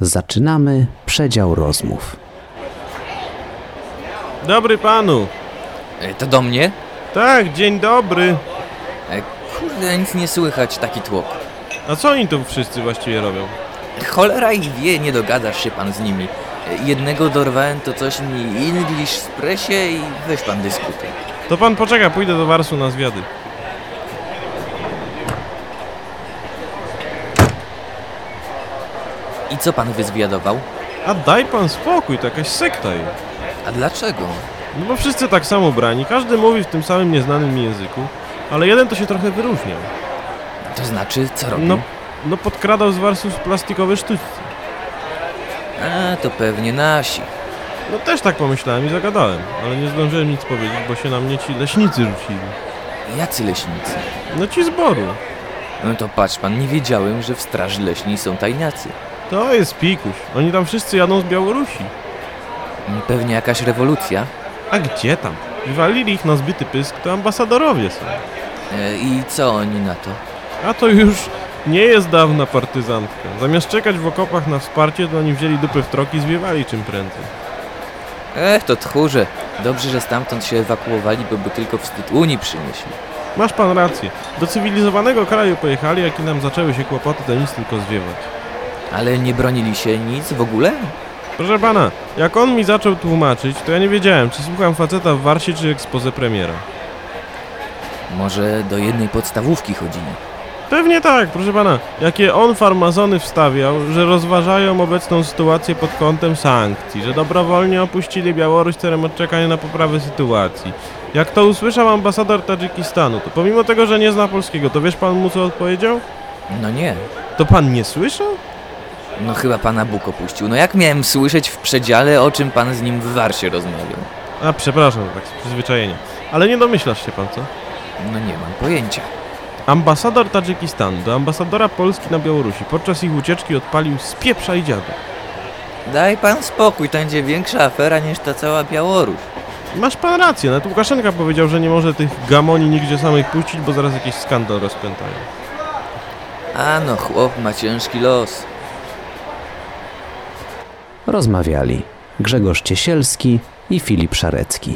Zaczynamy przedział rozmów. Dobry panu. E, To do mnie? Tak, dzień dobry. E, Kurde, nic nie słychać, taki tłok. A co oni tu wszyscy właściwie robią? Cholera ich wie, nie dogadasz się pan z nimi. E, Jednego dorwałem, to coś mi English spresie i weź pan dyskutuj. To pan poczeka, pójdę do Warsu na zwiady. I co pan wyzwiadował? A daj pan spokój, to jakaś sekta jest. A dlaczego? No bo wszyscy tak samo brani, każdy mówi w tym samym nieznanym mi języku, ale jeden to się trochę wyróżniał. To znaczy, co robił? No, no podkradał z Warsów plastikowe sztuczce. A, to pewnie nasi. No też tak pomyślałem i zagadałem, ale nie zdążyłem nic powiedzieć, bo się na mnie ci leśnicy rzucili. Jacy leśnicy? No ci zboru. No to patrz pan, nie wiedziałem, że w straży leśnej są tajniacy. To jest pikuś. Oni tam wszyscy jadą z Białorusi. Pewnie jakaś rewolucja. A gdzie tam? Wywalili ich na zbyty pysk, to ambasadorowie są. E, I co oni na to? A to już nie jest dawna partyzantka. Zamiast czekać w okopach na wsparcie, to oni wzięli dupy w troki i zwiewali czym prędzej. Ech, to tchórze. Dobrze, że stamtąd się ewakuowali, bo by tylko wstyd Unii przynieśli. Masz pan rację. Do cywilizowanego kraju pojechali, jak i nam zaczęły się kłopoty, to nic tylko zwiewać. Ale nie bronili się nic w ogóle? Proszę pana, jak on mi zaczął tłumaczyć, to ja nie wiedziałem, czy słucham faceta w Warsie, czy ekspoze premiera. Może do jednej podstawówki chodzili. Pewnie tak, proszę pana. Jakie on farmazony wstawiał, że rozważają obecną sytuację pod kątem sankcji, że dobrowolnie opuścili Białoruś celem odczekania na poprawę sytuacji. Jak to usłyszał ambasador Tadżykistanu, to pomimo tego, że nie zna polskiego, to wiesz pan mu co odpowiedział? No nie. To pan nie słyszał? No chyba pana Bóg opuścił. No jak miałem słyszeć w przedziale, o czym pan z nim w Warsie rozmawiał? A przepraszam, tak z przyzwyczajenia. Ale nie domyślasz się pan, co? No nie mam pojęcia. Ambasador Tadżykistanu do ambasadora Polski na Białorusi podczas ich ucieczki odpalił z pieprza i dziadu. Daj pan spokój, to będzie większa afera niż ta cała Białoruś. Masz pan rację, nawet Łukaszenka powiedział, że nie może tych gamoni nigdzie samych puścić, bo zaraz jakiś skandal rozpętają. A no, chłop ma ciężki los. Rozmawiali Grzegorz Ciesielski i Filip Szarecki.